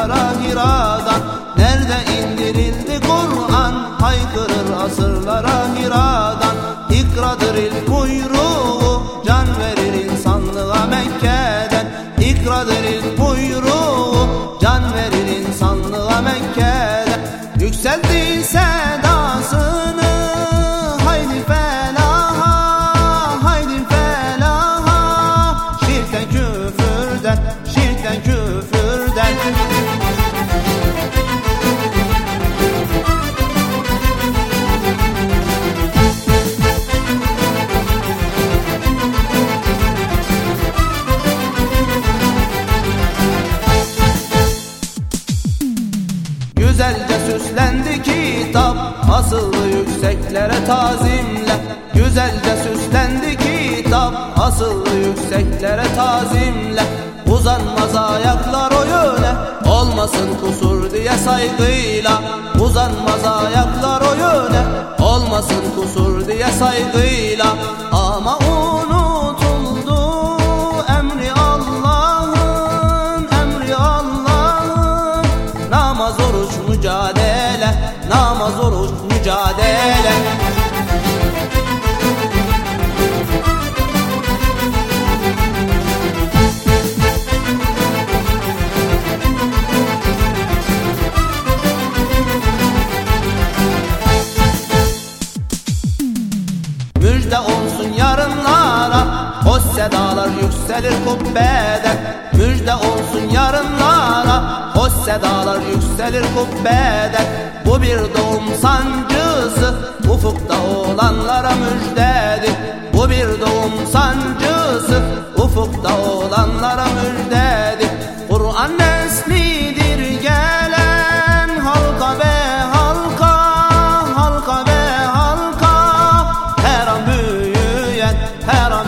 kara hiradan Nerede indirildi Kur'an? Haykırır asırlara hiradan İkradır ilk buyruğu can verir insanlığa Mekke'den. İkradır ilk buyruğu can verir insanlığa Mekke'den. Yükseldiysen süslendi kitap. Asıldı yükseklere tazimle. Güzelce süslendi kitap. Asıldı yükseklere tazimle. Uzanmaz ayaklar o yöne. Olmasın kusur diye saygıyla. Uzanmaz ayaklar o yöne. Olmasın kusur diye saygıyla. Ama Namaz oruç O sedalar yükselir kubbeden Müjde olsun yarınlara. O sedalar yükselir kubbeden Bu bir doğum sancısı. Ufukta olanlara müjdedir Bu bir doğum sancısı. Ufukta olanlara müjdedir Kur'an neslidir gelen halka ve halka. Halka ve halka Her an büyüyen her an